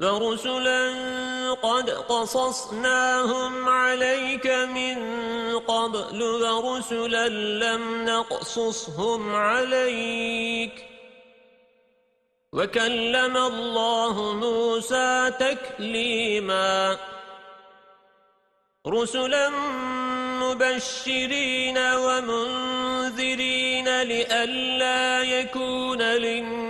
وَرُسُلًا قَدْ قَصَصْنَاهُمْ عَلَيْكَ مِنْ قَبْلُ وَرُسُلًا لَمْ نَقْصُصْهُمْ عَلَيْكَ. وَكَلَّمَ اللَّهُ مُوسَى تَكْلِيمًا. رُسُلًا مُبَشِّرِينَ وَمُنذِرِينَ لِئَلَّا يَكُونَ لِلنَّاسِ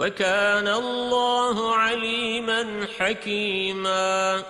وَكَانَ اللَّهُ عَلِيمًا حَكِيمًا